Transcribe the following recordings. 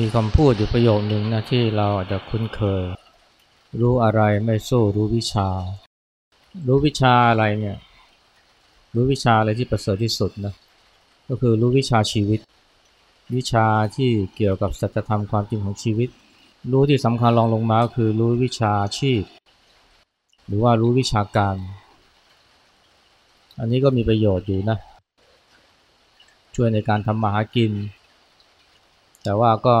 มีคำพูดอยู่ประโยคนึงนะที่เราอาจจะคุ้นเคย รู้อะไรไม่สู้รู้วิชา รู้วิชาอะไรเนี่ย รู้วิชาอะไรที่ประเสริฐที่สุดนะก็คือรู้วิชาชีวิต วิชาที่เกี่ยวกับสัจธรรมความจริงของชีวิต รู้ที่สำคัญรองลงมาก็คือรู้วิชาชีพ หรือว่ารู้วิชาการ อันนี้ก็มีประโยชน์อยู่นะช่วยในการทำมาหากิน แต่ว่าก็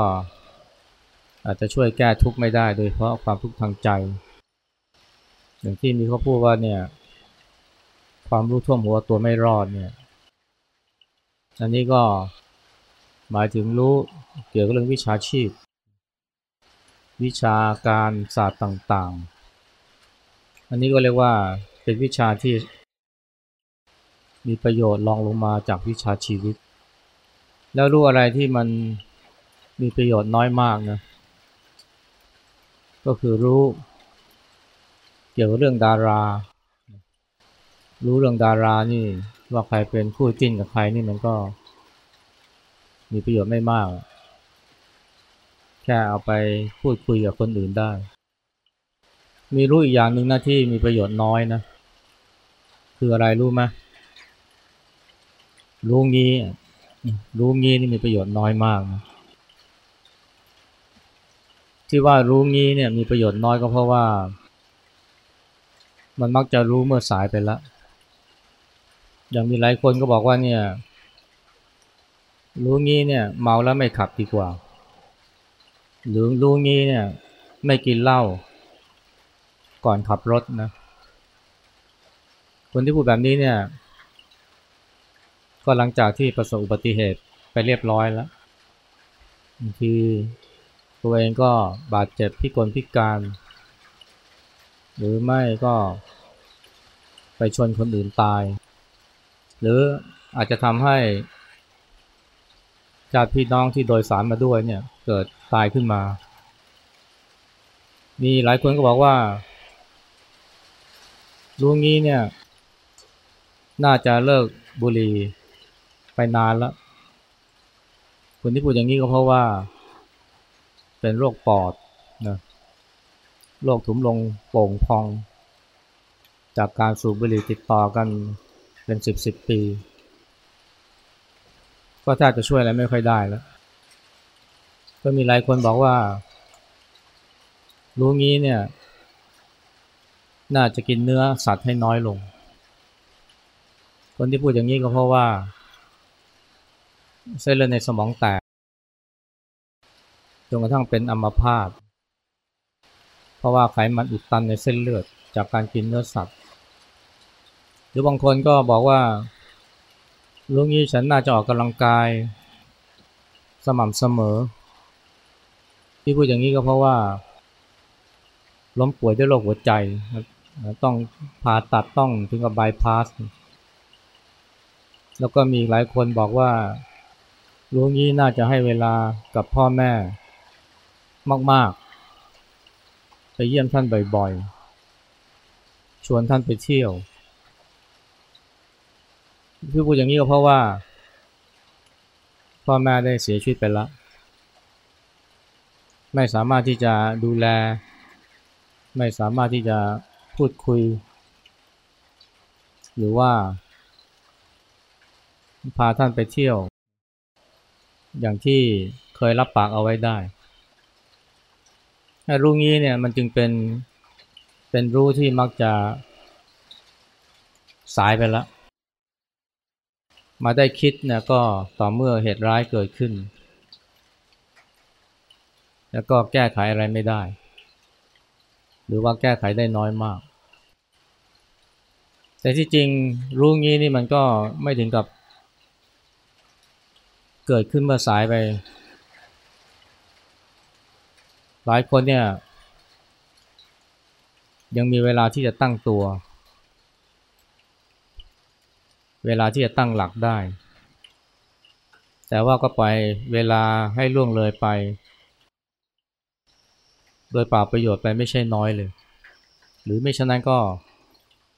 อาจจะช่วยแก้ทุกข์ไม่ได้ โดยเพราะความทุกข์ทางใจ อย่างที่มีเขาพูดว่าเนี่ย ความรู้ท่วมหัวตัวไม่รอดเนี่ย อันนี้ก็หมายถึงรู้เกี่ยวกับเรื่องวิชาชีพ วิชาการศาสตร์ต่างๆ อันนี้ก็เรียกว่าเป็นวิชาที่มีประโยชน์รองลงมาจากวิชาชีวิต แล้วรู้อะไรที่มัน มีประโยชน์น้อยมากนะ ก็คือรู้ เกี่ยวกับเรื่องดารา รู้เรื่องดารานี่ว่าใครเป็นคู่จิ้นกับใครนี่มันก็ มีประโยชน์ไม่มาก แค่เอาไปพูดคุยกับคนอื่นได้ มีรู้อีกอย่างหนึ่งหนะที่มีประโยชน์น้อยนะ คืออะไรรู้ไหมรู้งี้ รู้งี้นี่มีประโยชน์น้อยมากนะ ที่ว่ารู้งี้เนี่ยมีประโยชน์น้อยก็เพราะว่า มันมักจะรู้เมื่อสายไปแล้วอย่างมีหลายคนก็บอกว่าเนี่ย รู้งี้เนี่ย เมาแล้วไม่ขับดีกว่า หรือรู้งี้เนี่ย ไม่กินเหล้าก่อนขับรถนะ คนที่พูดแบบนี้เนี่ย ก็หลังจากที่ประสบอุบัติเหตุไปเรียบร้อยแล้วบางที ตัวเองก็บาดเจ็บพิกลพิการ หรือไม่ก็ไปชนคนอื่นตาย หรืออาจจะทำให้ญาติพี่น้องที่โดยสารมาด้วยเนี่ยเกิดตายขึ้นมา มีหลายคนก็บอกว่ารู้งี้เนี่ย น่าจะเลิกบุหรี่ไปนานแล้วคนที่พูดอย่างนี้ก็เพราะว่า เป็นโรคปอดนะโรคถุงลงโป่งพอง จากการสูบบุหรี่ติดต่อกันเป็นสิบสิบปี ก็ถ้าจะช่วยอะไรไม่ค่อยได้แล้ว ก็มีหลายคนบอกว่า รู้งี้เนี่ย น่าจะกินเนื้อสัตว์ให้น้อยลง คนที่พูดอย่างนี้ก็เพราะว่า เส้นเลือดในสมองแตก จนกระทั่งเป็นอัมพาตเพราะว่าไขมันอุดตันในเส้นเลือดจากการกินเนื้อสัตว์ หรือบางคนก็บอกว่าลุงนี้ฉันน่าจะออกกำลังกาย สม่ำเสมอ ที่พูดอย่างนี้ก็เพราะว่า ล้มป่วยด้วยโรคหัวใจ ต้องผ่าตัดต้องถึงกับบายพาสแล้วก็มีหลายคนบอกว่าลุงนี้น่าจะให้เวลากับพ่อแม่ มาก ๆ ไปเยี่ยมท่านบ่อย ๆ ชวนท่านไปเที่ยว ที่พูดอย่างนี้ก็เพราะว่า พ่อแม่ได้เสียชีวิตไปแล้ว ไม่สามารถที่จะดูแล ไม่สามารถที่จะพูดคุย หรือว่า พาท่านไปเที่ยว อย่างที่เคยรับปากเอาไว้ได้ รู้งี้เนี่ยมันจึงเป็นเป็นรู้ที่มักจะสายไปแล้ว มาได้คิดเนี่ยก็ต่อเมื่อเหตุร้ายเกิดขึ้น แล้วก็แก้ไขอะไรไม่ได้ หรือว่าแก้ไขได้น้อยมาก แต่ที่จริงรู้งี้นี่มันก็ไม่ถึงกับ เกิดขึ้นเมื่อสายไป หลายคนเนี่ย ยังมีเวลาที่จะตั้งตัว เวลาที่จะตั้งหลักได้ แต่ว่าก็ไปเวลาให้ล่วงเลยไป โดยป่าประโยชน์ไปไม่ใช่น้อยเลย หรือไม่ฉะนั้นก็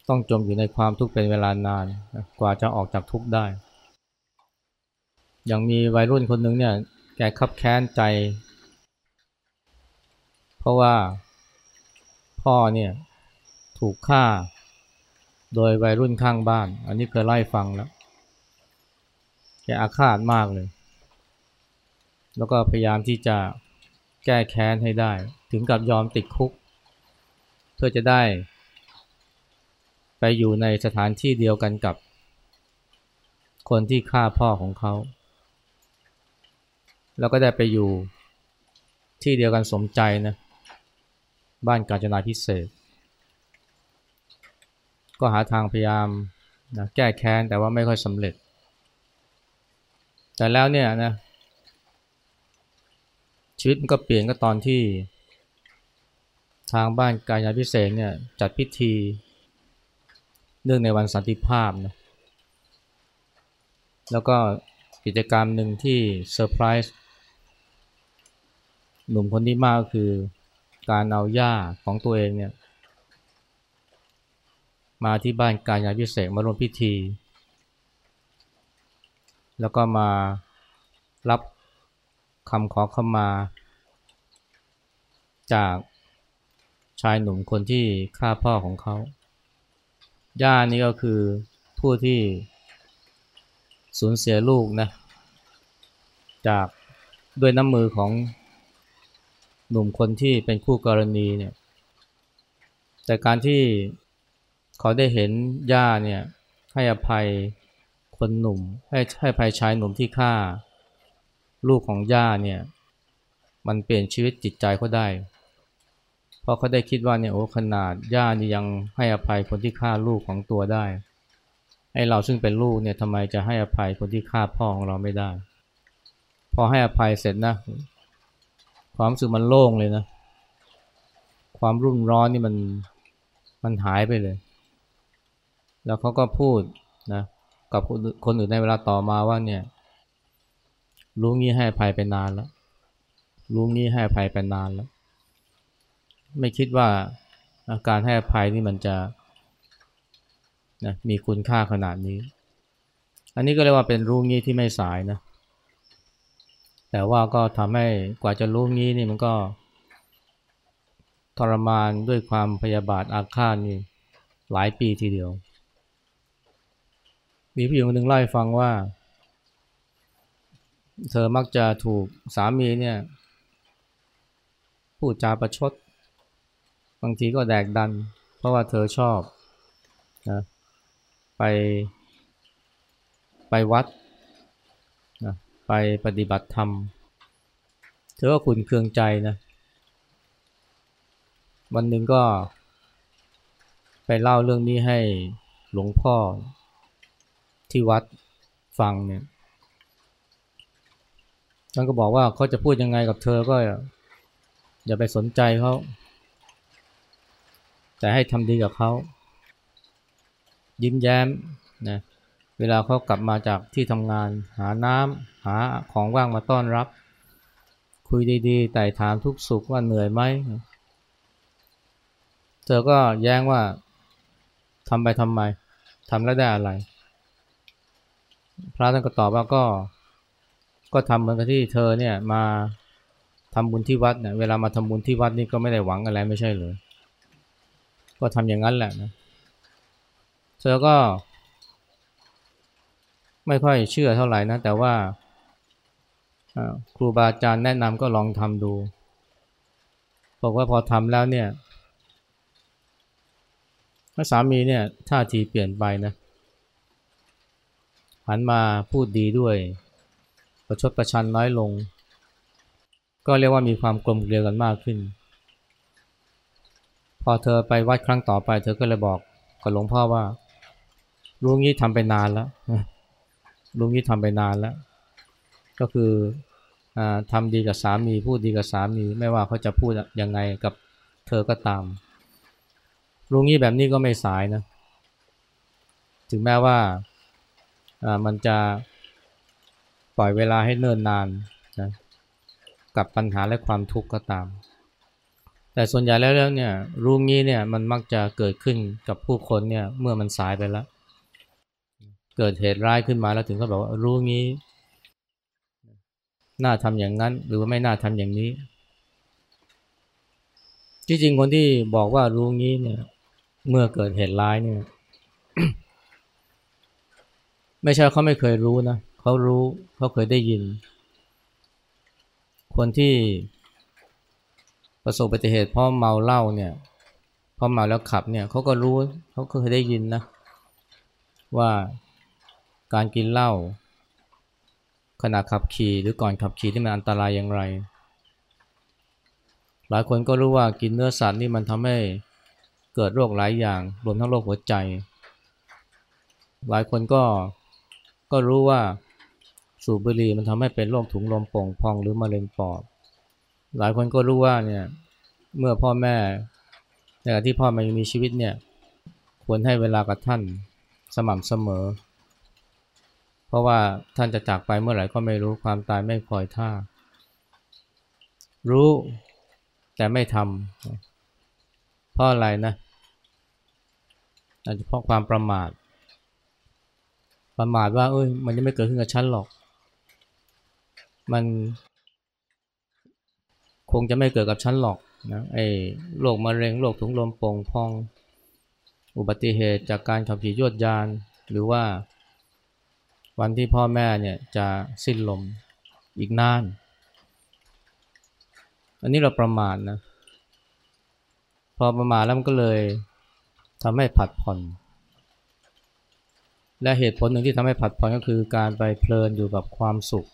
ต้องจมอยู่ในความทุกข์เป็นเวลานาน กว่าจะออกจากทุกข์ได้ อย่างมีวัยรุ่นคนหนึ่งเนี่ย แกคับแค้นใจ เพราะว่าพ่อเนี่ยถูกฆ่า โดยวัยรุ่นข้างบ้าน อันนี้เคยไล่ฟังแล้วแกอาฆาตมากเลย แล้วก็พยายามที่จะแก้แค้นให้ได้ ถึงกับยอมติดคุก เพื่อจะได้ ไปอยู่ในสถานที่เดียวกันกับ คนที่ฆ่าพ่อของเขา แล้วก็ได้ไปอยู่ที่เดียวกันสมใจนะ บ้านกาญจนาพิเศษ ก็หาทางพยายามนะแก้แค้นแต่ว่าไม่ค่อยสำเร็จ แต่แล้วเนี่ยนะชีวิตมันก็เปลี่ยนก็ตอนที่ ทางบ้านกายาพิเศษเนี่ยจัดพิธีเนื่องในวันสันติภาพนะแล้วก็กิจกรรมหนึ่งที่เซอร์ไพรส์หนุ่มคนนี้มากก็คือ การเอาย่าของตัวเองเนี่ยมาที่บ้านกายาพิเศษมาร่วมพิธี แล้วก็มารับคำขอเข้ามา จากชายหนุ่มคนที่ฆ่าพ่อของเขาย่านี่ก็คือผู้ที่สูญเสียลูกนะจากด้วยน้ำมือของ หนุ่มคนที่เป็นคู่กรณีเนี่ย แต่การที่เขาได้เห็นย่าเนี่ยให้อภัยคนหนุ่ม ให้ให้ภัยชายหนุ่มที่ฆ่า ลูกของย่าเนี่ย มันเปลี่ยนชีวิตจิตใจเขาได้ เพราะเขาได้คิดว่าเนี่ยโอ้ขนาดย่านี่ยังให้อภัยคนที่ฆ่าลูกของตัวได้ไอ้เราซึ่งเป็นลูกเนี่ยทำไมจะให้อภัยคนที่ฆ่าพ่อของเราไม่ได้ พอให้อภัยเสร็จนะ ความรู้สึกมันโล่งเลยนะ ความรุ่มร้อนนี่มันมันหายไปเลย แล้วเขาก็พูดนะกับคนอื่นในเวลาต่อมาว่าเนี่ยรู้งี้ให้ภัยไปนานแล้วรู้งี้ให้ภัยไปนานแล้ว ไม่คิดว่าอาการให้ภัยนี่มันจะนะมีคุณค่าขนาดนี้ อันนี้ก็เรียกว่าเป็นรู้งี้ที่ไม่สายนะ แต่ว่าก็ทำให้กว่าจะรู้งี้นี่มันก็ ทรมานด้วยความพยาบาทอาฆาตนี่หลายปีทีเดียว มีผู้หญิงคนหนึ่งเล่าให้ฟังว่า เธอมักจะถูกสามีเนี่ยพูดจาประชด บางทีก็แดกดัน เพราะว่าเธอชอบนะไปไปวัด ไปปฏิบัติธรรม เธอก็ขุนเคืองใจนะ วันหนึ่งก็ ไปเล่าเรื่องนี้ให้หลวงพ่อที่วัดฟังเนี่ยท่านก็บอกว่าเขาจะพูดยังไงกับเธอก็ อย่าไปสนใจเขา แต่ให้ทำดีกับเขา ยิ้มแย้มนะ เวลาเขากลับมาจากที่ทำงานหาน้ำหาของว่างมาต้อนรับ คุยดีๆแต่ถามทุกสุขว่าเหนื่อยไหมเธอก็แย้งว่าทำไปทำไมทำแล้วได้อะไร พระท่านก็ตอบว่าก็ก็ทำเหมือนกับที่เธอเนี่ยมาทำบุญที่วัดเนี่ยเวลามาทำบุญที่วัดนี่ก็ไม่ได้หวังอะไรไม่ใช่เลย ก็ทำอย่างนั้นแหละนะเธอก็ ไม่ค่อยเชื่อเท่าไหร่นะ แต่ว่าครูบาอาจารย์แนะนำก็ลองทำดู บอกว่าพอทำแล้วเนี่ยสามีเนี่ยท่าทีเปลี่ยนไปนะ หันมาพูดดีด้วย ประชดประชันน้อยลง ก็เรียกว่ามีความกลมเกลียวกันมากขึ้น พอเธอไปวัดครั้งต่อไป เธอก็เลยบอกกับหลวงพ่อว่าลุงนี้ทำไปนานแล้ว ลุงนี้ทำไปนานแล้ว ก็คืออทำดีกับสามี พูดดีกับสามี ไม่ว่าเขาจะพูดยังไงกับเธอก็ตาม ลุงนี้แบบนี้ก็ไม่สายนะ ถึงแม้ว่ามันจะปล่อยเวลาให้เนิ่นนานนะกับปัญหาและความทุกข์ก็ตาม แต่ส่วนใหญ่แล้วเนี่ยรู้งี้เนี่ยมันมักจะเกิดขึ้นกับผู้คนเนี่ยเมื่อมันสายไปแล้ว เกิดเหตุร้ายขึ้นมาแล้วถึงก็บอกว่ารู้งี้ น่าทำอย่างนั้น หรือว่าไม่น่าทำอย่างนี้ที่จริงคนที่บอกว่ารู้งี้เนี่ย เมื่อเกิดเหตุร้ายเนี่ย ไม่ใช่เขาไม่เคยรู้นะเขารู้เขาเคยได้ยิน คนที่ประสบอุบัติเหตุเพราะเมาเหล้าเนี่ยพอเมาแล้วขับเนี่ยเขาก็รู้เขาเคยได้ยินนะว่า การกินเหล้าขณะขับขี่หรือก่อนขับขี่ที่มันอันตรายอย่างไร หลายคนก็รู้ว่ากินเนื้อสัตว์นี่มันทำให้เกิดโรคหลายอย่าง รวมทั้งโรคหัวใจ หลายคนก็ก็รู้ว่าสูบบุหรี่มันทำให้เป็นโรคถุงลมโป่งพองหรือมะเร็งปอด หลายคนก็รู้ว่าเนี่ยเมื่อพ่อแม่ในขณะที่พ่อแมายังมีชีวิตเนี่ยควรให้เวลากับท่านสม่ำเสมอเเพราะว่าท่านจะจากไปเมื่อไหร่ก็ไม่รู้ความตายไม่คอยท่า รู้แต่ไม่ทำเพราะอะไรนะอาจจะเพราะความประมาท ประมาทว่า เอ้ย มันยังไม่เกิดขึ้นกับฉันหรอก มัน คงจะไม่เกิดกับฉันหรอกนะไอ้โรคมะเร็งโรคถุงลมโป่งพอง อุบัติเหตุจากการขับขี่ยวดยาน หรือว่า วันที่พ่อแม่เนี่ยจะสิ้นลมอีกนาน อันนี้เราประมาทนะ พอประมาทแล้วมันก็เลยทำให้ผัดผ่อน และเหตุผลหนึ่งที่ทำให้ผัดผ่อนก็คือการไปเพลินอยู่กับความสุข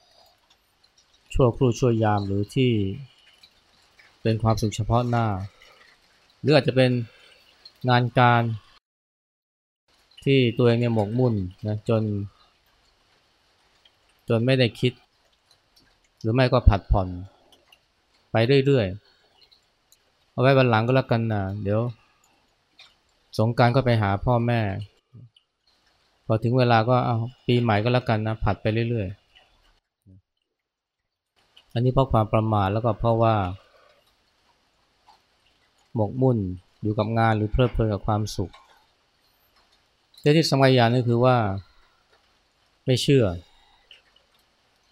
ชั่วครู่ชั่วยามหรือที่เป็นความสุขเฉพาะหน้า หรืออาจจะเป็นงานการที่ตัวเองเนี่ยหมกมุ่นนะจน จนไม่ได้คิด หรือไม่ก็ผัดผ่อน ไปเรื่อยๆ เอาไว้วันหลังก็แล้วกันนะเดี๋ยว สงการก็ไปหาพ่อแม่ พอถึงเวลาก็เอาปีใหม่ก็แล้วกันนะผัดไปเรื่อยๆ อันนี้เพราะความประมาทแล้วก็เพราะว่า หมกมุ่นอยู่กับงานหรือเพลิดเพลินกับความสุขแต่ที่สมัยยานึงคือว่า ไม่เชื่อ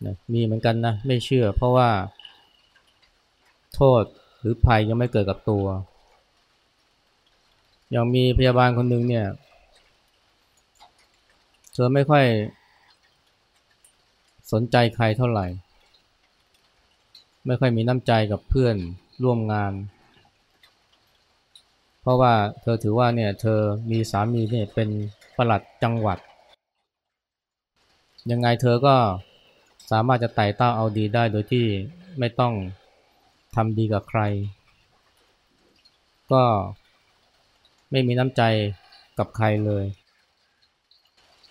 นะมีเหมือนกันนะไม่เชื่อ เพราะว่า โทษหรือภัยยังไม่เกิดกับตัว ยังมีพยาบาลคนหนึ่งเนี่ย เธอไม่ค่อยสนใจใครเท่าไหร่ ไม่ค่อยมีน้ำใจกับเพื่อนร่วมงาน เพราะว่าเธอถือว่าเนี่ยเธอมีสามีเนี่ยเป็นประหลัดจังหวัด ยังไงเธอก็ สามารถจะไต่เต้าเอาดีได้โดยที่ไม่ต้องทำดีกับใคร ก็ไม่มีน้ำใจกับใครเลย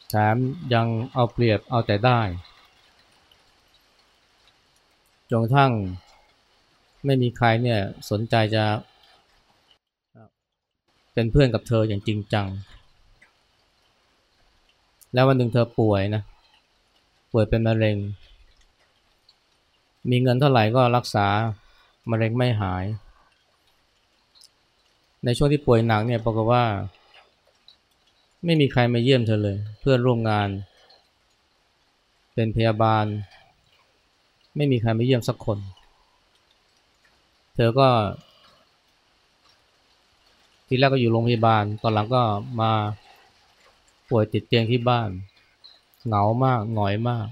แถมยังเอาเปรียบเอาแต่ได้จนกระทั่งไม่มีใครเนี่ยสนใจจะเป็นเพื่อนกับเธออย่างจริงจัง แล้ววันหนึ่งเธอป่วยนะ ป่วยเป็นมะเร็ง มีเงินเท่าไหร่ก็รักษามะเร็งไม่หาย ในช่วงที่ป่วยหนักเนี่ยปรากฏว่า ไม่มีใครมาเยี่ยมเธอเลย เพื่อนร่วมงาน เป็นพยาบาล ไม่มีใครมาเยี่ยมสักคน เธอก็ ทีแรกก็อยู่โรงพยาบาล ตอนหลังก็มาป่วยติดเตียงที่บ้าน เหงามากหงอยมาก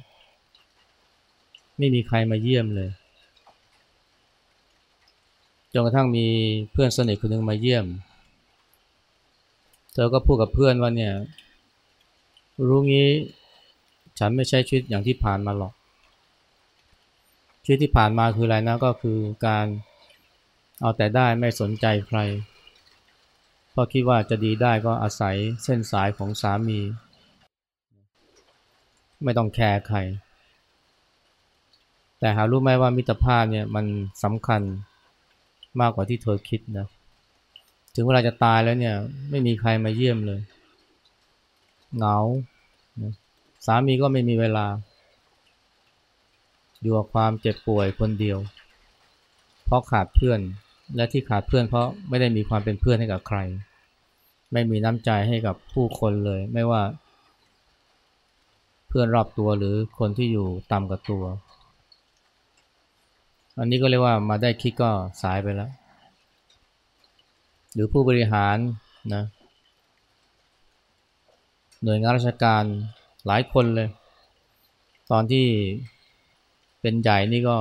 ไม่มีใครมาเยี่ยมเลยจนกระทั่งมีเพื่อนสนิทคนหนึ่งมาเยี่ยม เธอก็พูดกับเพื่อนว่าเนี่ย รู้งี้ ฉันไม่ใช่ชีวิตอย่างที่ผ่านมาหรอก ชีวิตที่ผ่านมาคืออะไรนะก็คือการเอาแต่ได้ไม่สนใจใคร เพราะคิดว่าจะดีได้ก็อาศัยเส้นสายของสามี ไม่ต้องแคร์ใคร แต่หารู้ไหมว่ามิตรภาพเนี่ยมันสำคัญมากกว่าที่เธอคิดนะ ถึงเวลาจะตายแล้วเนี่ย ไม่มีใครมาเยี่ยมเลย เหงา สามีก็ไม่มีเวลา อยู่กับความเจ็บป่วยคนเดียว เพราะขาดเพื่อน และที่ขาดเพื่อนเพราะไม่ได้มีความเป็นเพื่อนให้กับใคร ไม่มีน้ำใจให้กับผู้คนเลย ไม่ว่า เพื่อนรอบตัวหรือคนที่อยู่ต่ำกว่าตัว อันนี้ก็เรียกว่ามาได้คิดก็สายไปแล้ว หรือผู้บริหารนะหน่วยงานราชการหลายคนเลย ตอนที่เป็นใหญ่นี่ก็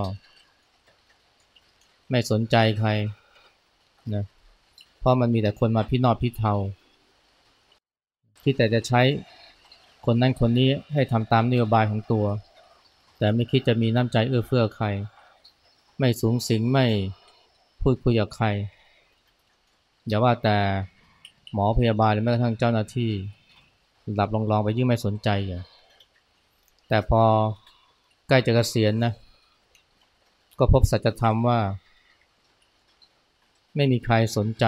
ไม่สนใจใครนะเพราะมันมีแต่คนมาพี่นอดพี่เทาที่แต่จะใช้คนนั้นคนนี้ให้ทำตามนโยบายของตัว แต่ไม่คิดจะมีน้ำใจเอื้อเฟื้อใคร ไม่สูงสิงไม่พูดคุยกับใคร อย่าว่าแต่หมอพยาบาลหรือแม้กระทั่งเจ้าหน้าที่หลับลองๆไปยิ่งไม่สนใจอย่างแต่พอใกล้จะเกษียณนะ ก็พบสัจธรรมว่า ไม่มีใครสนใจ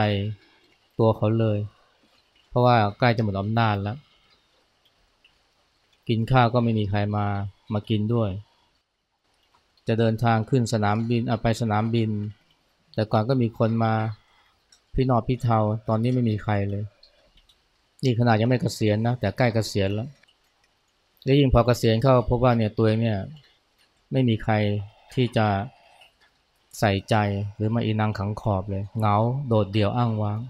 ตัวเขาเลย เพราะว่าใกล้จะหมดอำนาจแล้ว กินข้าวก็ไม่มีใครมามากินด้วย จะเดินทางขึ้นสนามบินไปสนามบิน แต่ก่อนก็มีคนมาพี่นอพี่เทาตอนนี้ไม่มีใครเลย นี่ขนาดยังไม่เกษียณนะแต่ใกล้เกษียณแล้วแล้วยิ่งพอเกษียณเข้าพบว่าเนี่ยตัวเองเนี่ยไม่มีใครที่จะใส่ใจหรือมาอีนังขังขอบเลยเหงาโดดเดี่ยวอ้างว้าง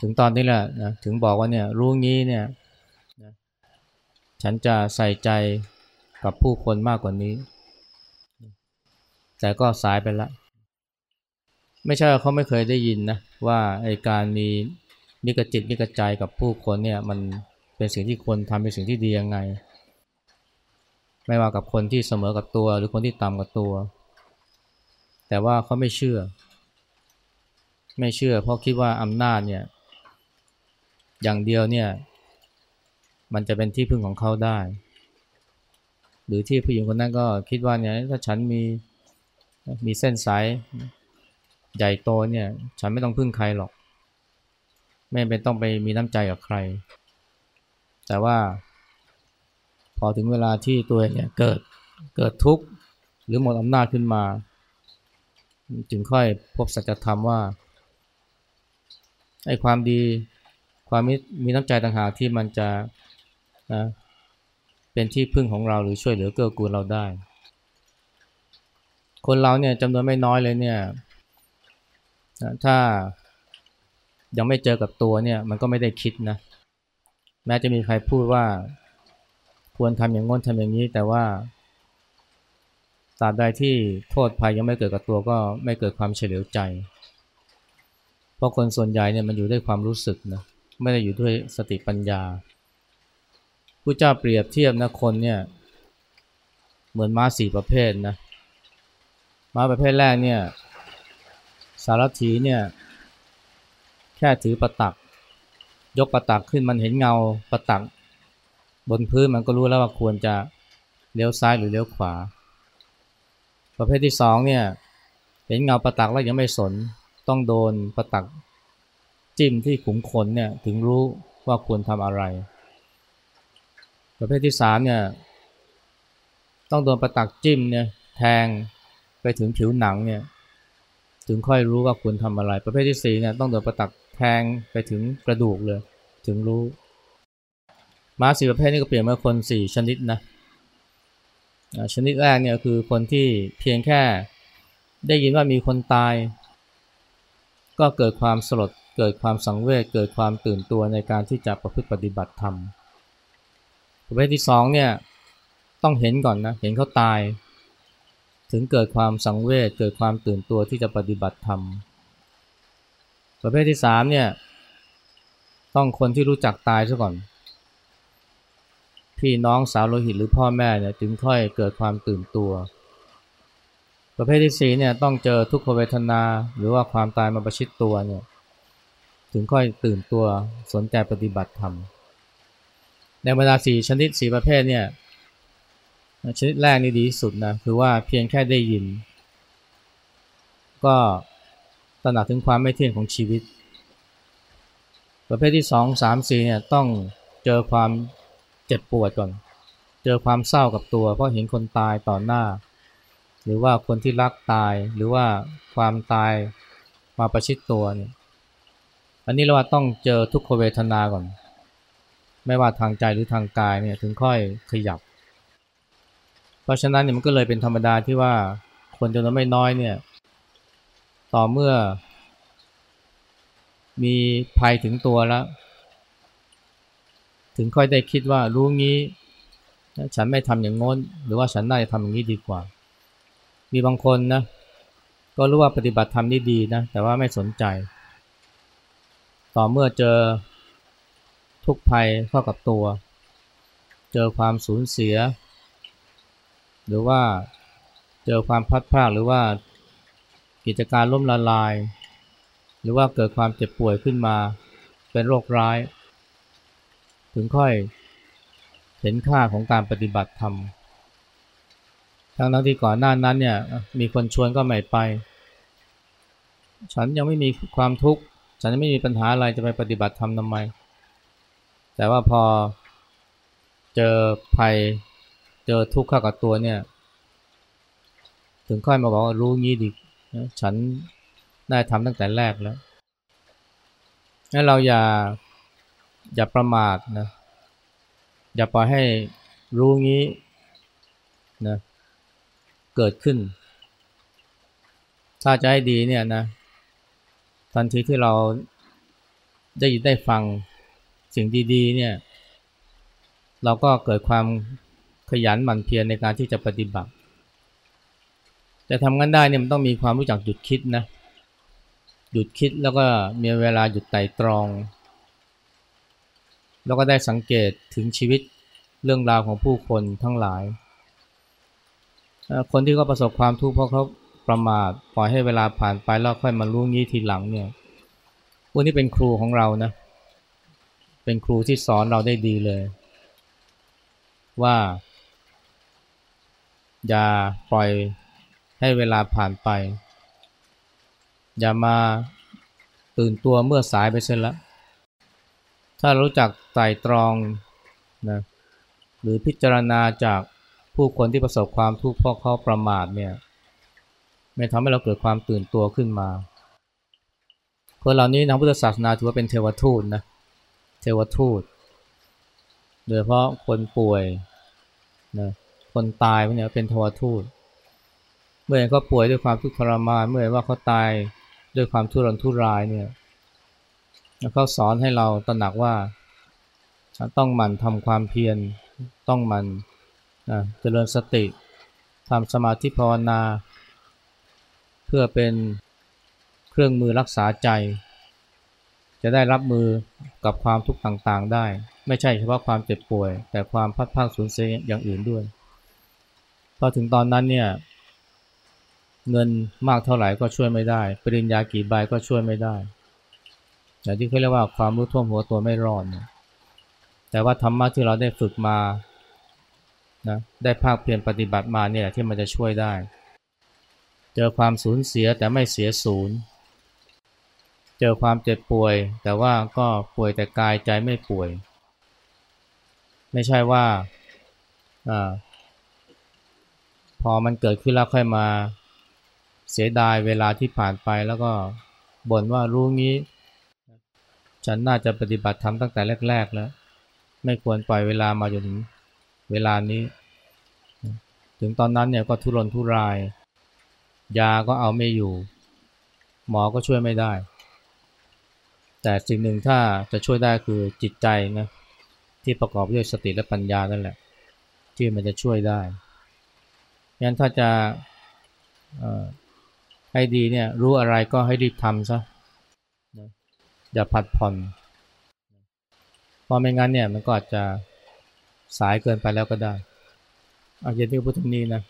ถึงตอนนี้แหละนะถึงบอกว่าเนี่ยรู้งี้เนี่ยฉันจะใส่ใจกับผู้คนมากกว่านี้ แต่ก็สายไปแล้วไม่ใช่เขาไม่เคยได้ยินนะว่าไอการมีมิกจิตมิกใจกับผู้คนเนี่ยมันเป็นสิ่งที่ควรทำเป็นสิ่งที่ดียังไง ไม่ว่ากับคนที่เสมอกับตัวหรือคนที่ต่ำกับตัว แต่ว่าเขาไม่เชื่อ ไม่เชื่อ เพราะคิดว่าอำนาจเนี่ยอย่างเดียวเนี่ยมันจะเป็นที่พึ่งของเขาได้ หรือที่ผู้หญิงคนนั้นก็คิดว่าเนี่ยถ้าฉันมี มีเส้นสายใหญ่โตเนี่ย ฉันไม่ต้องพึ่งใครหรอก ไม่เป็นต้องไปมีน้ำใจกับใคร แต่ว่า พอถึงเวลาที่ตัวเองเนี่ยเกิดเกิดทุกข์หรือหมดอำนาจขึ้นมา จึงค่อยพบสัจธรรมว่าไอ้ความดีความมีมีน้ำใจต่างหากที่มันจะนะเป็นที่พึ่งของเราหรือช่วยเหลือเกื้อกูลเราได้ คนเราเนี่ยจำนวนไม่น้อยเลยเนี่ยถ้ายังไม่เจอกับตัวเนี่ย มันก็ไม่ได้คิดนะ แม้จะมีใครพูดว่า ควรทำอย่างง้นทำอย่างนี้ แต่ว่าตราบใดที่โทษภัยยังไม่เกิดกับตัวก็ไม่เกิดความเฉลียวใจ เพราะคนส่วนใหญ่เนี่ยมันอยู่ด้วยความรู้สึกนะไม่ได้อยู่ด้วยสติปัญญาผู้เจ้าเปรียบเทียบนะคนเนี่ย เหมือนม้าสี่ประเภทนะ ม้าประเภทแรกเนี่ยสารถีเนี่ยแค่ถือประตัก ยกประตักขึ้นมันเห็นเงาประตัก บนพื้นมันก็รู้แล้วว่าควรจะเลี้ยวซ้ายหรือเลี้ยวขวา ประเภทที่สองเนี่ยเห็นเงาประตักแล้วยังไม่สนต้องโดนประตักจิ้มที่ขุมขนเนี่ยถึงรู้ว่าควรทำอะไร ประเภทที่สามเนี่ยต้องโดนประตักจิ้มเนี่ยแทง ไปถึงผิวหนังเนี่ยถึงค่อยรู้ว่าควรทำอะไร ประเภทที่สี่เนี่ยต้องโดนประตักแทงไปถึงกระดูกเลย ถึงรู้ม้าสี่ประเภทนี้ก็เปลี่ยนมาคนสี่ชนิดนะชนิดแรกเนี่ยคือคนที่เพียงแค่ได้ยินว่ามีคนตาย ก็เกิดความสลดเกิดความสังเวชเกิดความตื่นตัวในการที่จะประพฤติปฏิบัติธรรมประเภทที่สองเนี่ยต้องเห็นก่อนนะเห็นเขาตาย ถึงเกิดความสังเวชเกิดความตื่นตัวที่จะปฏิบัติธรรมประเภทที่สามเนี่ยต้องคนที่รู้จักตายซะก่อน พี่น้องสาวโลหิตหรือพ่อแม่เนี่ยถึงค่อยเกิดความตื่นตัว ประเภทที่สี่เนี่ยต้องเจอทุกขเวทนา หรือว่าความตายมาประชิดตัวเนี่ยถึงค่อยตื่นตัวสนใจปฏิบัติธรรมในบรรดาสี่ชนิดสี่ประเภทเนี่ย ชนิดแรกนี่ดีที่สุดนะคือว่าเพียงแค่ได้ยิน ก็ตระหนักถึงความไม่เที่ยงของชีวิต ประเภทที่สองสามสี่เนี่ยต้องเจอความเจ็บปวดก่อน เจอความเศร้ากับตัว เพราะเห็นคนตายต่อหน้า หรือว่าคนที่รักตายหรือว่าความตายมาประชิดตัวเนี่ยอันนี้เราว่าต้องเจอทุกขเวทนาก่อน ไม่ว่าทางใจหรือทางกายเนี่ยถึงค่อยขยับ เพราะฉะนั้นเนี่ยมันก็เลยเป็นธรรมดาที่ว่าคนจำนวนไม่น้อยเนี่ยต่อเมื่อ มีภัยถึงตัวแล้ว ถึงค่อยได้คิดว่ารู้งี้ ฉันไม่ทำอย่างง้น หรือว่าฉันน่าจะทำอย่างนี้ดีกว่า มีบางคนนะก็รู้ว่าปฏิบัติธรรมนี่ดีนะ แต่ว่าไม่สนใจ ต่อเมื่อเจอทุกภัยเข้ากับตัว เจอความสูญเสีย หรือว่าเจอความพัดพลาดหรือว่ากิจการล่มละลาย หรือว่าเกิดความเจ็บป่วยขึ้นมาเป็นโรคร้าย ถึงค่อยเห็นค่าของการปฏิบัติธรรมทั้งนั้นที่ก่อนหน้านั้นเนี่ยมีคนชวนก็ไม่ไป ฉันยังไม่มีความทุกข์ ฉันไม่มีปัญหาอะไรจะไปปฏิบัติธรรมทำไม แต่ว่าพอเจอภัย เจอทุกข์เข้ากับตัวเนี่ย ถึงค่อยมาบอกว่ารู้งี้ดีฉันได้ทำตั้งแต่แรกแล้วงั้นเราอย่าอย่าประมาทนะ อย่าปล่อยให้รู้งี้นะเกิดขึ้น ถ้าจะให้ดีเนี่ยนะ ทันทีที่เราได้ยินได้ฟังสิ่งดี ๆ เนี่ย เราก็เกิดความ ขยันหมั่นเพียรในการที่จะปฏิบัติ จะทำงั้นได้เนี่ยมันต้องมีความรู้จักหยุดคิดนะหยุดคิดแล้วก็มีเวลาหยุดไต่ตรอง แล้วก็ได้สังเกตถึงชีวิตเรื่องราวของผู้คนทั้งหลาย คนที่เขาประสบความทุกข์เพราะเขาประมาทปล่อยให้เวลาผ่านไปแล้วค่อยมารู้งี้ทีหลังเนี่ยพวกนี้เป็นครูของเรานะ เป็นครูที่สอนเราได้ดีเลย ว่า อย่าปล่อยให้เวลาผ่านไป อย่ามาตื่นตัวเมื่อสายไปเสียแล้วถ้ารู้จักไตรตรองนะหรือพิจารณาจากผู้คนที่ประสบความทุกข์เพราะเขาประมาทเนี่ยไม่ทำให้เราเกิดความตื่นตัวขึ้นมาคนเหล่านี้ทางพุทธศาสนาถือว่าเป็นเทวทูตนะเทวทูต โดยเฉพาะคนป่วยนะ คนตายพวกนี้เป็นทวทูต เมื่อเขาป่วยด้วยความทุกข์ทรมานเมื่อว่าเขาตายด้วยความทุรนทุรายเนี่ยเขาสอนให้เราตระหนักว่าต้องหมั่นทำความเพียรต้องหมั่นเจริญสติทำสมาธิภาวนา เพื่อเป็นเครื่องมือรักษาใจ จะได้รับมือกับความทุกข์ต่างๆได้ ไม่ใช่เฉพาะความเจ็บป่วย แต่ความพัดพาสูญเสียอย่างอื่นด้วย พอถึงตอนนั้นเนี่ยเงินมากเท่าไหร่ก็ช่วยไม่ได้ ปริญญากี่ใบก็ช่วยไม่ได้อย่างที่เขาเรียกว่าความรู้ท่วมหัวตัวไม่รอดนะแต่ว่าธรรมะที่เราได้ฝึกมานะได้ภาคเพียรปฏิบัติมาเนี่ยที่มันจะช่วยได้ เจอความสูญเสียแต่ไม่เสียศูนย์ เจอความเจ็บป่วย แต่ว่าก็ป่วยแต่กายใจไม่ป่วย ไม่ใช่ว่าอ พอมันเกิดขึ้นแล้วค่อยมาเสียดายเวลาที่ผ่านไปแล้วก็บ่นว่ารู้งี้ ฉันน่าจะปฏิบัติธรรมตั้งแต่แรก ๆ แล้ว ไม่ควรปล่อยเวลามาจนถึงเวลานี้ ถึงตอนนั้นเนี่ยก็ทุรนทุราย ยาก็เอาไม่อยู่ หมอก็ช่วยไม่ได้ แต่สิ่งหนึ่งถ้าจะช่วยได้คือจิตใจนะที่ประกอบด้วยสติและปัญญานั่นแหละ ที่มันจะช่วยได้ งั้นถ้าจะให้ดีเนี่ยรู้อะไรก็ให้รีบทำซะอย่าผัดผ่อนเพราะไม่งั้นเนี่ยมันก็อาจจะสายเกินไปแล้วก็ได้อาเย็นที่พุทธนี้นะ